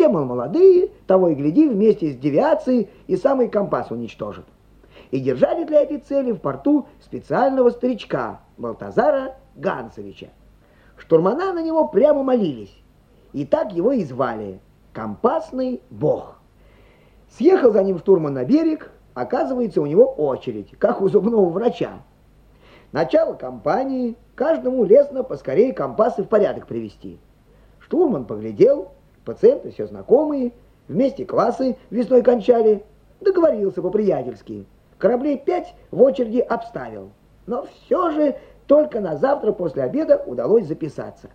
Все, мол, молодые, того и гляди, вместе с девиацией и самый компас уничтожат. И держали для этой цели в порту специального старичка Балтазара Гансовича. Штурмана на него прямо молились. И так его и звали – Компасный Бог. Съехал за ним штурман на берег, оказывается, у него очередь, как у зубного врача. Начало кампании, каждому лестно поскорее компасы в порядок привести. Штурман поглядел, пациенты все знакомые, вместе классы весной кончали, договорился по-приятельски. Кораблей пять в очереди обставил. Но все же только на завтра после обеда удалось записаться.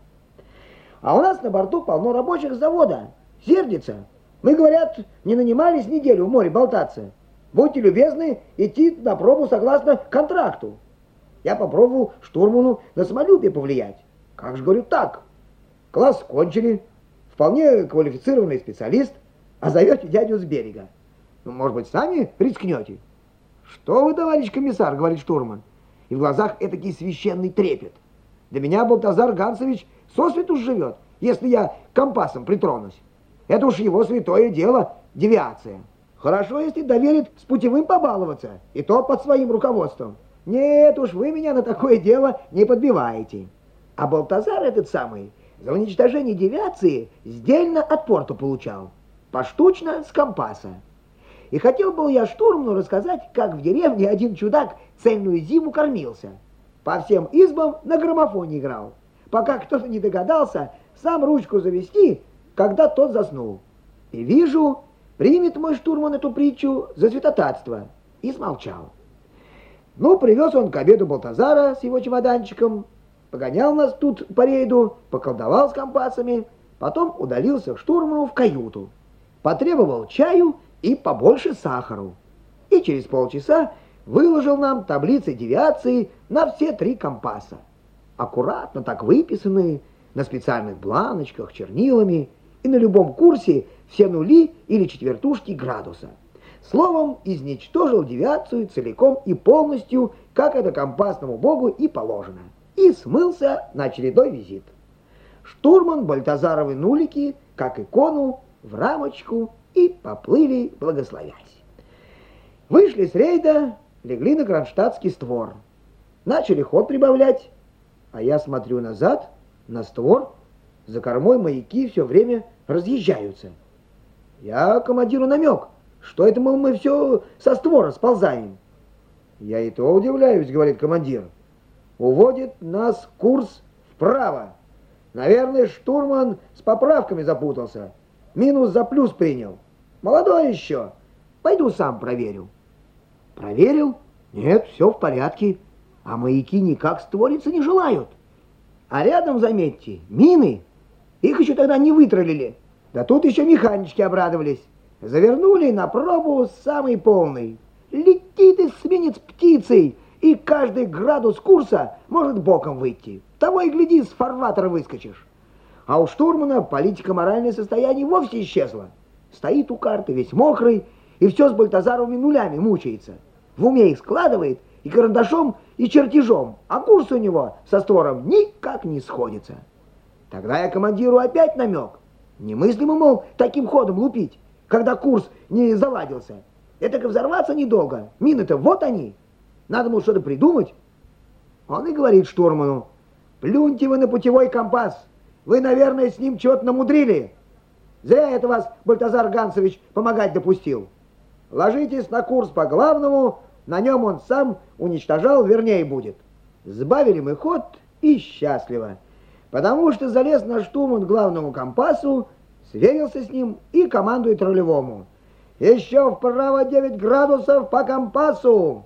А у нас на борту полно рабочих с завода. Сердится. Мы, говорят, не нанимались неделю в море болтаться. Будьте любезны идти на пробу согласно контракту. Я попробовал штурману на самолюбие повлиять. Как же, говорю, так? Класс кончили, вполне квалифицированный специалист, а зовете дядю с берега. Ну, может быть, сами рискнете? Что вы, товарищ комиссар, говорит штурман. И в глазах этакий священный трепет. Для меня Балтазар Гансович сосвету живет, если я компасом притронусь. Это уж его святое дело, девиация. Хорошо, если доверит с путевым побаловаться, и то под своим руководством. Нет уж, вы меня на такое дело не подбиваете. А Балтазар этот самый за уничтожение девиации сдельно от порту получал. Поштучно с компаса. И хотел был я штурмну рассказать, как в деревне один чудак цельную зиму кормился. По всем избам на граммофоне играл. Пока кто-то не догадался сам ручку завести, когда тот заснул. И вижу, примет мой штурман эту притчу за святотатство. И смолчал. Ну, привез он к обеду Балтазара с его чемоданчиком, погонял нас тут по рейду, поколдовал с компасами, потом удалился к штурману в каюту, потребовал чаю и побольше сахару. И через полчаса выложил нам таблицы девиации на все три компаса. Аккуратно так выписанные, на специальных бланочках, чернилами, и на любом курсе все нули или четвертушки градуса. Словом, изничтожил девиацию целиком и полностью, как это компасному богу и положено. И смылся на очередной визит. Штурман Бальтазаровы нулики, как икону, в рамочку и поплыли благословять. Вышли с рейда, легли на кронштадтский створ. Начали ход прибавлять, а я смотрю назад, на створ, за кормой маяки все время разъезжаются. Я командиру намек, что это, мол, мы все со створа сползаем. Я и то удивляюсь, говорит командир. Уводит нас курс вправо. Наверное, штурман с поправками запутался. Минус за плюс принял. Молодой еще. Пойду сам проверю. Проверил? Нет, все в порядке. А маяки никак створиться не желают. А рядом, заметьте, мины. Их еще тогда не вытролили. Да тут еще механички обрадовались. Завернули на пробу самый полный. Летит эсминец птицей, и каждый градус курса может боком выйти. Того и гляди, с фарватера выскочишь. А у штурмана политика-моральное состояние вовсе исчезло. Стоит у карты весь мокрый, и все с Бальтазаровыми нулями мучается. В уме их складывает и карандашом, и чертежом, а курс у него со створом никак не сходится. Тогда я командиру опять намек. Немыслимо, мол, таким ходом лупить, когда курс не заладился. Это взорваться недолго. Мины-то вот они. Надо, мол, что-то придумать. Он и говорит штурману, плюньте вы на путевой компас. Вы, наверное, с ним чего-то намудрили. Зря это вас Бальтазар Гансович помогать допустил. Ложитесь на курс по главному, на нем он сам уничтожал, вернее будет. Сбавили мы ход и счастливо потому что залез на штурман главному компасу, сверился с ним и командует рулевому. «Еще вправо 9 градусов по компасу!»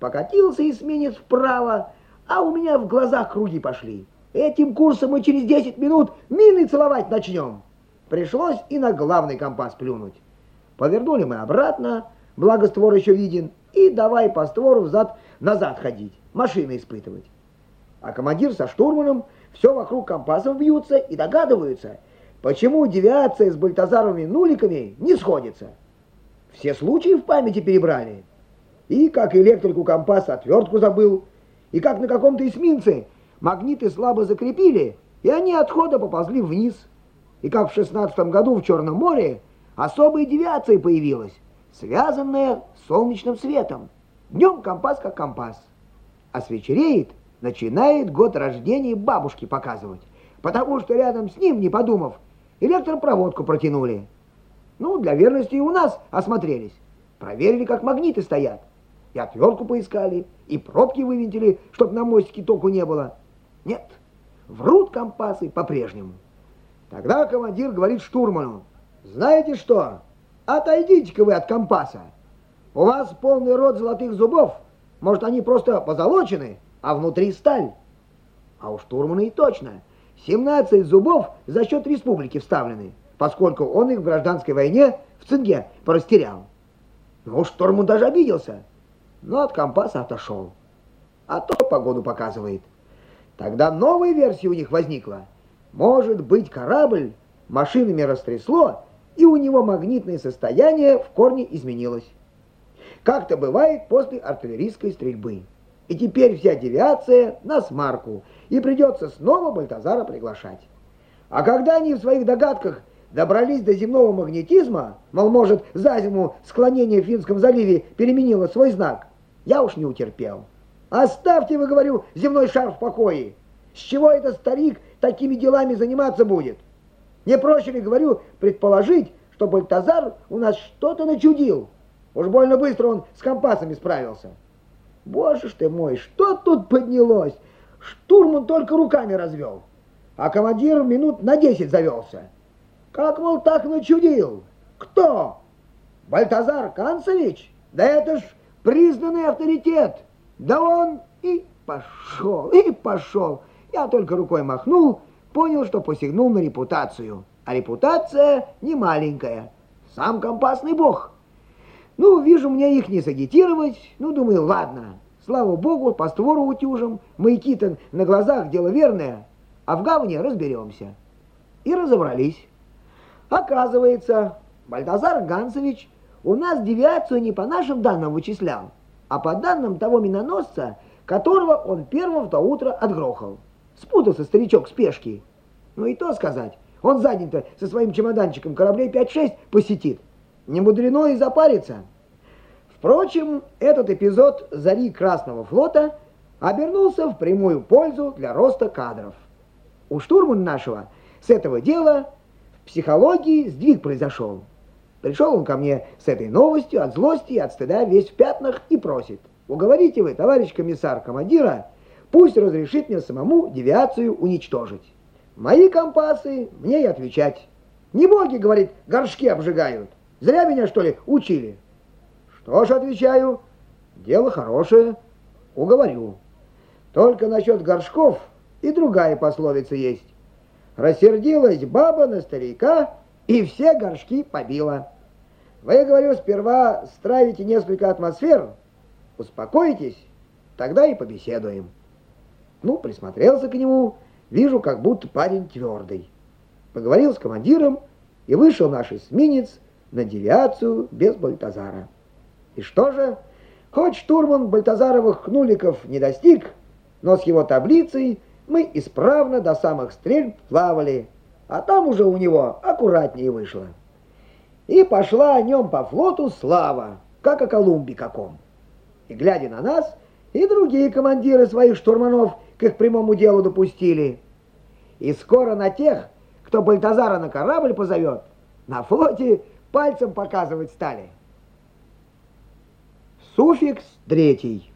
Покатился эсминец вправо, а у меня в глазах круги пошли. Этим курсом мы через 10 минут мины целовать начнем. Пришлось и на главный компас плюнуть. Повернули мы обратно, благо створ еще виден, и давай по створу взад-назад ходить, машины испытывать. А командир со штурманом все вокруг компасов бьются и догадываются, почему девиация с Бальтазаровыми нуликами не сходится. Все случаи в памяти перебрали. И как электрику компаса отвертку забыл, и как на каком-то эсминце магниты слабо закрепили, и они от хода поползли вниз. и как в шестнадцатом году в Черном море особая девиация появилась, связанная с солнечным светом. Днем компас как компас, а свечереет, начинает год рождения бабушки показывать, потому что рядом с ним, не подумав, электропроводку протянули. Ну, для верности и у нас осмотрелись. Проверили, как магниты стоят. И отвертку поискали, и пробки вывинтили, чтоб на мостике току не было. Нет, врут компасы по-прежнему. Тогда командир говорит штурману, знаете что, отойдите-ка вы от компаса. У вас полный рот золотых зубов, может, они просто позолочены, а внутри сталь. А у штурмана и точно. 17 зубов за счет республики вставлены, поскольку он их в гражданской войне в цинге порастерял. Ну, штурман даже обиделся, но от компаса отошел. А то погоду показывает. Тогда новая версия у них возникла. Может быть, корабль машинами растрясло, и у него магнитное состояние в корне изменилось. Как-то бывает после артиллерийской стрельбы. И теперь вся девиация на смарку, и придется снова Бальтазара приглашать. А когда они в своих догадках добрались до земного магнетизма, мол, может, за зиму склонение в Финском заливе переменило свой знак, я уж не утерпел. Оставьте, вы, говорю, земной шар в покое. С чего этот старик такими делами заниматься будет? Не проще ли, говорю, предположить, что Бальтазар у нас что-то начудил? Уж больно быстро он с компасами справился. Боже ж ты мой, что тут поднялось? Штурман только руками развел, а командир минут на десять завелся. Как, мол, так начудил? Кто? Бальтазар Канцевич? Да это ж признанный авторитет. Да он и пошел, и пошел. Я только рукой махнул, понял, что посягнул на репутацию. А репутация не маленькая. Сам компасный бог. Ну, вижу, мне их не сагитировать. Ну, думаю, ладно. Слава богу, по створу утюжим. Маяки-то на глазах дело верное. А в гавани разберемся. И разобрались. Оказывается, Бальтазар Гансович у нас девиацию не по нашим данным вычислял, а по данным того миноносца, которого он первым в то утро отгрохал. Спутался старичок с пешки. Ну и то сказать, он задним-то со своим чемоданчиком кораблей 5-6 посетит. Не мудрено и запариться. Впрочем, этот эпизод «Зари Красного флота» обернулся в прямую пользу для роста кадров. У штурмана нашего с этого дела психологии сдвиг произошел. Пришел он ко мне с этой новостью, от злости и от стыда весь в пятнах и просит. Уговорите вы, товарищ комиссар командира, пусть разрешит мне самому девиацию уничтожить. Мои компасы мне и отвечать. Не боги, говорит, горшки обжигают. Зря меня, что ли, учили? Что ж, отвечаю, дело хорошее, уговорю. Только насчет горшков и другая пословица есть. Рассердилась баба на старика и все горшки побила. Вы, говорю, сперва стравите несколько атмосфер, успокойтесь, тогда и побеседуем. Ну, присмотрелся к нему, вижу, как будто парень твердый. Поговорил с командиром, и вышел наш эсминец на девиацию без Бальтазара. И что же? Хоть штурман Бальтазаровых хнуликов не достиг, но с его таблицей мы исправно до самых стрельб плавали, а там уже у него аккуратнее вышло. И пошла о нем по флоту слава, как о Колумбе каком. И глядя на нас, и другие командиры своих штурманов к их прямому делу допустили. И скоро на тех, кто Бальтазара на корабль позовет, на флоте пальцем показывать стали. Суффикс третий.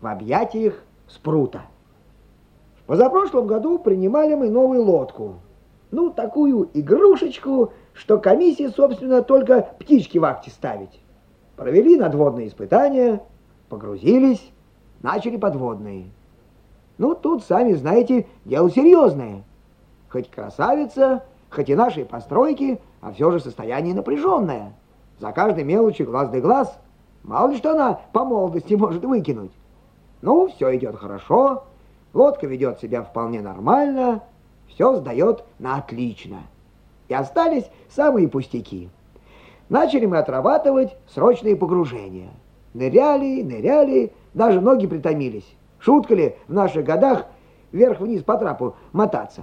В объятиях спрута. Позапрошлом году принимали мы новую лодку. Ну, такую игрушечку, что комиссии, собственно, только птички в акте ставить. Провели надводные испытания, погрузились, начали подводные. Ну, тут, сами знаете, дело серьезное. Хоть красавица, хоть и нашей постройки, а все же состояние напряженное. За каждой мелочью глаз да глаз. Мало ли что она по молодости может выкинуть. Ну, все идет хорошо, лодка ведет себя вполне нормально, все сдает на отлично. И остались самые пустяки. Начали мы отрабатывать срочные погружения. Ныряли, ныряли, даже ноги притомились. Шутка ли в наших годах вверх-вниз по трапу мотаться?